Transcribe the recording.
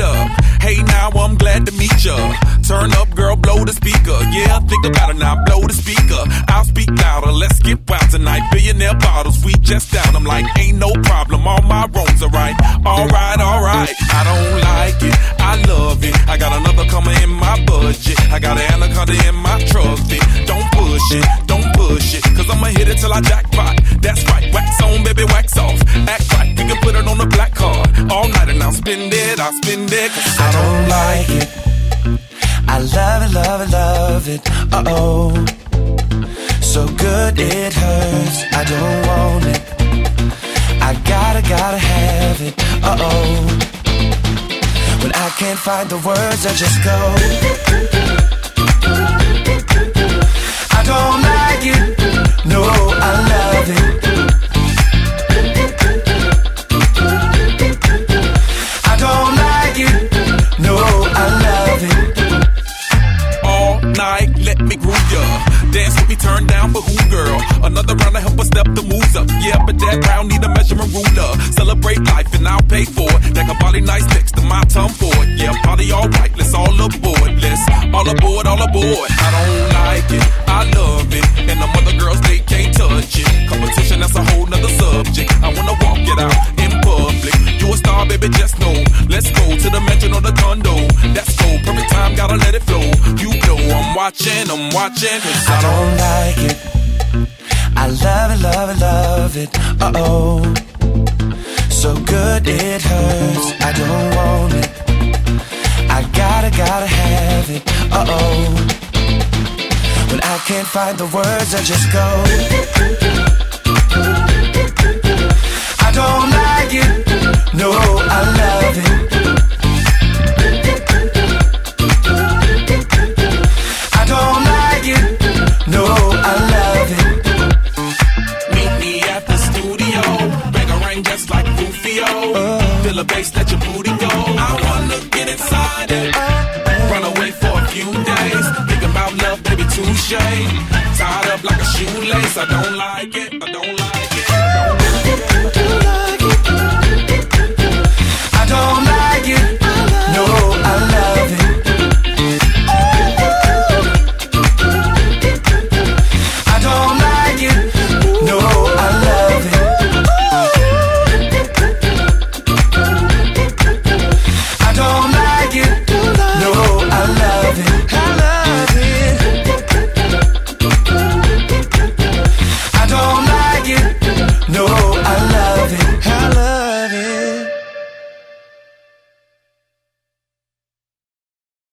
Up. Hey, now I'm glad to meet ya. Turn up, girl, blow the speaker. Yeah, think about it now, blow the speaker. I'll speak louder, let's get wild tonight. Billionaire bottles, we just down. I'm like, ain't no problem, all my wrongs are right. Alright, alright, I don't like it, I love it. I got another coming in my budget. I got an anaconda in my trusty. Don't push it, don't push it, cause I'ma hit it till I jackpot. Spend it, I'll spend it. Cause I don't like it. I love it, love it, love it. Uh oh. So good it hurts. I don't want it. I gotta, gotta have it. Uh oh. When I can't find the words, I just go. For who, girl? Another round to help us step the moves up. Yeah, but that round need a measurement ruler. Celebrate life and I'll pay for it. That body nice next to my tongue for it. Yeah, party all right, let's all aboard. Let's all aboard, all aboard. I don't like it, I love it. And the other girls, they can't touch it. Competition, that's a whole nother subject. I wanna walk it out in public. You a star, baby, just know. Let's go to the mansion or the condo. Watching, I'm watching. Cause I don't like it. I love it, love it, love it. Uh oh. So good it hurts. I don't want it. I gotta, gotta have it. Uh oh. When I can't find the words, I just go. love it. Meet me at the studio. Bang a ring just like Feel bass, let your booty go. I wanna get inside it. Run away for a few days. Think love, baby. Tied up like a shoelace. I don't like it. I don't like it. I don't like it.